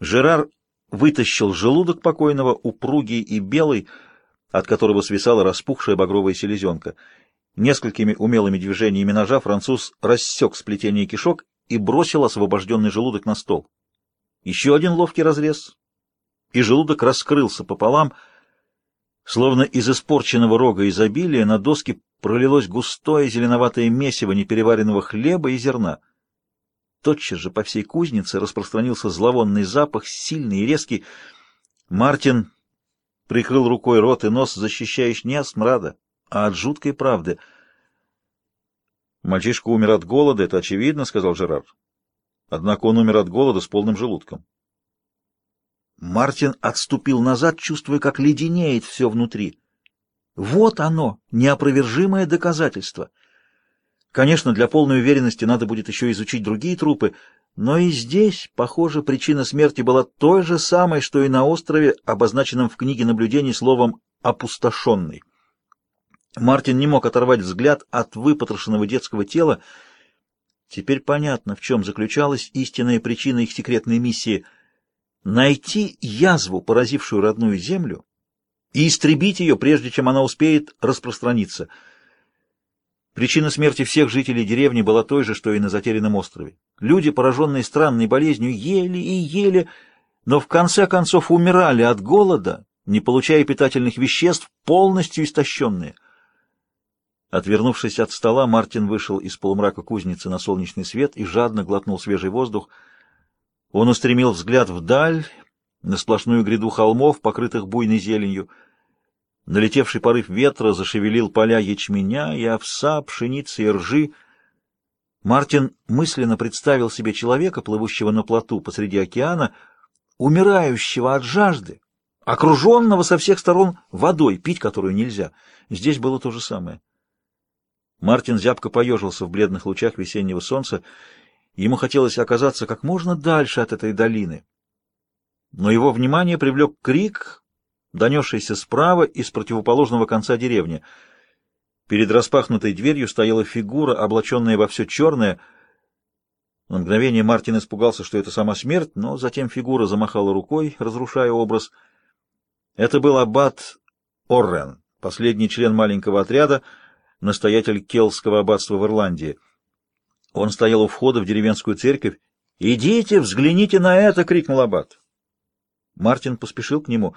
Жерар вытащил желудок покойного, упругий и белый, от которого свисала распухшая багровая селезенка. Несколькими умелыми движениями ножа француз рассек сплетение кишок и бросил освобожденный желудок на стол. Еще один ловкий разрез, и желудок раскрылся пополам, словно из испорченного рога изобилия на доски пролилось густое зеленоватое месиво непереваренного хлеба и зерна. Тотчас же по всей кузнице распространился зловонный запах, сильный и резкий. Мартин прикрыл рукой рот и нос, защищаясь не от смрада, а от жуткой правды. «Мальчишка умер от голода, это очевидно», — сказал Жерар. Однако он умер от голода с полным желудком. Мартин отступил назад, чувствуя, как леденеет все внутри. Вот оно, неопровержимое доказательство. Конечно, для полной уверенности надо будет еще изучить другие трупы, но и здесь, похоже, причина смерти была той же самой, что и на острове, обозначенном в книге наблюдений словом «опустошенный». Мартин не мог оторвать взгляд от выпотрошенного детского тела. Теперь понятно, в чем заключалась истинная причина их секретной миссии — найти язву, поразившую родную землю, и истребить ее, прежде чем она успеет распространиться. Причина смерти всех жителей деревни была той же, что и на затерянном острове. Люди, пораженные странной болезнью, ели и ели, но в конце концов умирали от голода, не получая питательных веществ, полностью истощенные. Отвернувшись от стола, Мартин вышел из полумрака кузницы на солнечный свет и жадно глотнул свежий воздух. Он устремил взгляд вдаль, на сплошную гряду холмов, покрытых буйной зеленью. Налетевший порыв ветра зашевелил поля ячменя и овса, пшеницы и ржи. Мартин мысленно представил себе человека, плывущего на плоту посреди океана, умирающего от жажды, окруженного со всех сторон водой, пить которую нельзя. Здесь было то же самое. Мартин зябко поежился в бледных лучах весеннего солнца Ему хотелось оказаться как можно дальше от этой долины. Но его внимание привлек крик, донесшийся справа из противоположного конца деревни. Перед распахнутой дверью стояла фигура, облаченная во все черное. На мгновение Мартин испугался, что это сама смерть, но затем фигура замахала рукой, разрушая образ. Это был аббат Оррен, последний член маленького отряда, настоятель Келского аббатства в Ирландии. Он стоял у входа в деревенскую церковь. «Идите, взгляните на это!» — крикнул аббат. Мартин поспешил к нему.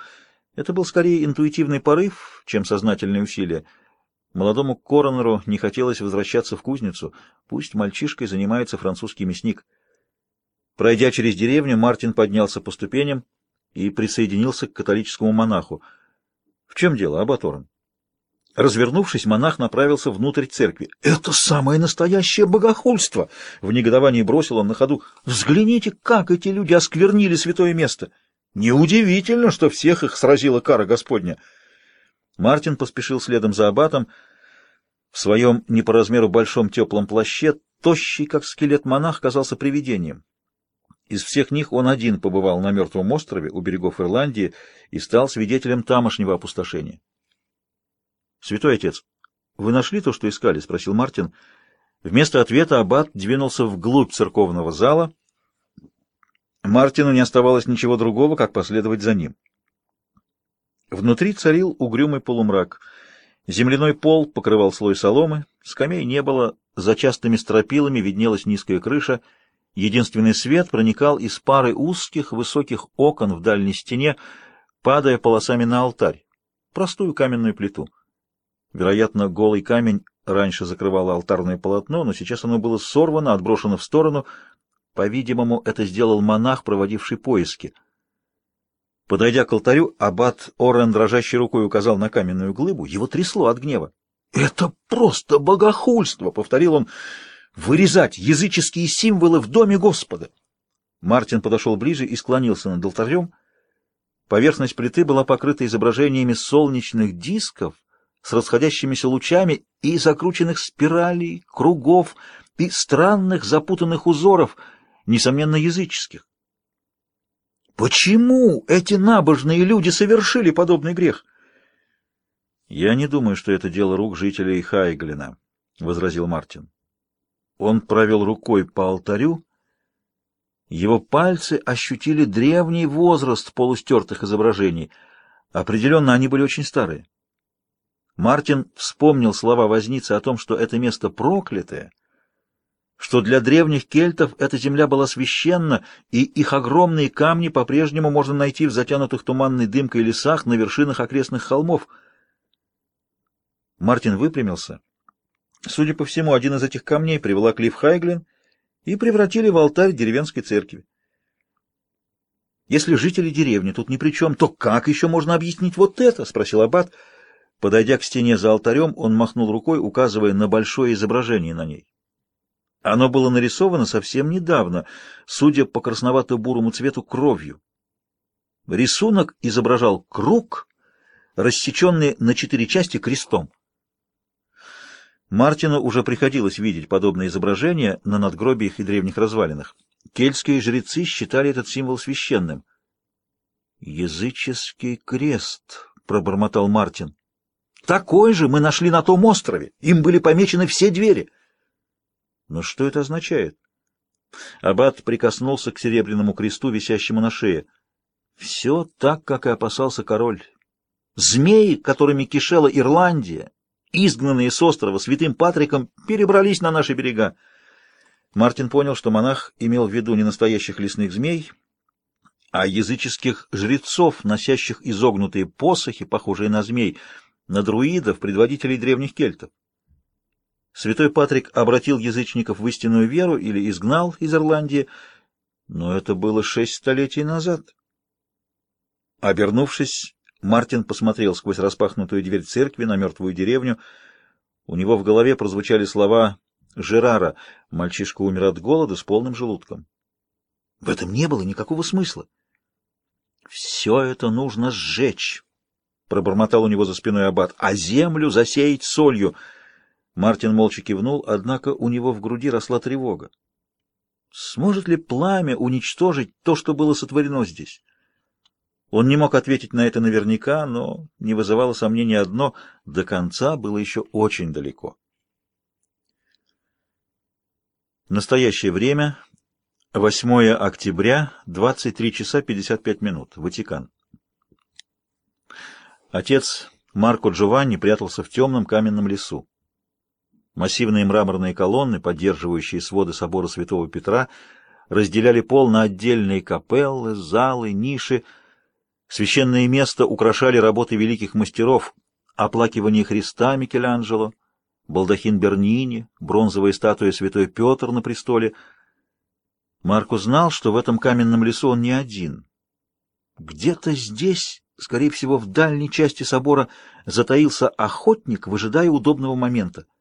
Это был скорее интуитивный порыв, чем сознательное усилие. Молодому коронеру не хотелось возвращаться в кузницу. Пусть мальчишкой занимается французский мясник. Пройдя через деревню, Мартин поднялся по ступеням и присоединился к католическому монаху. — В чем дело, Аббаторн? Развернувшись, монах направился внутрь церкви. «Это самое настоящее богохульство!» В негодовании бросил он на ходу. «Взгляните, как эти люди осквернили святое место! Неудивительно, что всех их сразила кара Господня!» Мартин поспешил следом за аббатом. В своем не по размеру большом теплом плаще тощий, как скелет монах, казался привидением. Из всех них он один побывал на мертвом острове у берегов Ирландии и стал свидетелем тамошнего опустошения. «Святой отец, вы нашли то, что искали?» — спросил Мартин. Вместо ответа аббат двинулся вглубь церковного зала. Мартину не оставалось ничего другого, как последовать за ним. Внутри царил угрюмый полумрак. Земляной пол покрывал слой соломы, скамей не было, за частыми стропилами виднелась низкая крыша. Единственный свет проникал из пары узких высоких окон в дальней стене, падая полосами на алтарь, простую каменную плиту. Вероятно, голый камень раньше закрывало алтарное полотно, но сейчас оно было сорвано, отброшено в сторону. По-видимому, это сделал монах, проводивший поиски. Подойдя к алтарю, аббат Орен дрожащей рукой указал на каменную глыбу. Его трясло от гнева. «Это просто богохульство!» — повторил он. «Вырезать языческие символы в доме Господа!» Мартин подошел ближе и склонился над алтарем. Поверхность плиты была покрыта изображениями солнечных дисков, с расходящимися лучами и закрученных спиралей, кругов и странных запутанных узоров, несомненно, языческих. Почему эти набожные люди совершили подобный грех? Я не думаю, что это дело рук жителей Его пальцы ощутили древний возраст полустертых изображений. Определенно, они были очень старые. Мартин вспомнил слова возницы о том, что это место проклятое, что для древних кельтов эта земля была священна, и их огромные камни по-прежнему можно найти в затянутых туманной дымкой лесах на вершинах окрестных холмов. Мартин выпрямился. Судя по всему, один из этих камней привела Клифф Хайглин и превратили в алтарь деревенской церкви. «Если жители деревни тут ни при чем, то как еще можно объяснить вот это?» — спросил Аббат. Подойдя к стене за алтарем, он махнул рукой, указывая на большое изображение на ней. Оно было нарисовано совсем недавно, судя по красновато-бурому цвету, кровью. Рисунок изображал круг, рассеченный на четыре части крестом. Мартину уже приходилось видеть подобные изображения на надгробиях и древних развалинах. Кельтские жрецы считали этот символ священным. «Языческий крест», — пробормотал Мартин. «Такой же мы нашли на том острове. Им были помечены все двери». Но что это означает? Аббат прикоснулся к серебряному кресту, висящему на шее. Все так, как и опасался король. Змеи, которыми кишела Ирландия, изгнанные с острова святым Патриком, перебрались на наши берега. Мартин понял, что монах имел в виду не настоящих лесных змей, а языческих жрецов, носящих изогнутые посохи, похожие на змей, на друидов, предводителей древних кельтов. Святой Патрик обратил язычников в истинную веру или изгнал из Ирландии, но это было шесть столетий назад. Обернувшись, Мартин посмотрел сквозь распахнутую дверь церкви на мертвую деревню. У него в голове прозвучали слова Жерара «Мальчишка умер от голода с полным желудком». В этом не было никакого смысла. «Все это нужно сжечь», — пробормотал у него за спиной аббат, — «а землю засеять солью». Мартин молча кивнул, однако у него в груди росла тревога. Сможет ли пламя уничтожить то, что было сотворено здесь? Он не мог ответить на это наверняка, но не вызывало сомнения одно — до конца было еще очень далеко. Настоящее время — 8 октября, 23 часа 55 минут, Ватикан. Отец Марко Джованни прятался в темном каменном лесу. Массивные мраморные колонны, поддерживающие своды собора Святого Петра, разделяли пол на отдельные капеллы, залы, ниши. Священное место украшали работы великих мастеров, оплакивание Христа Микеланджело, балдахин Бернини, бронзовая статуя Святой Петр на престоле. Марко знал, что в этом каменном лесу он не один. Где-то здесь, скорее всего, в дальней части собора, затаился охотник, выжидая удобного момента —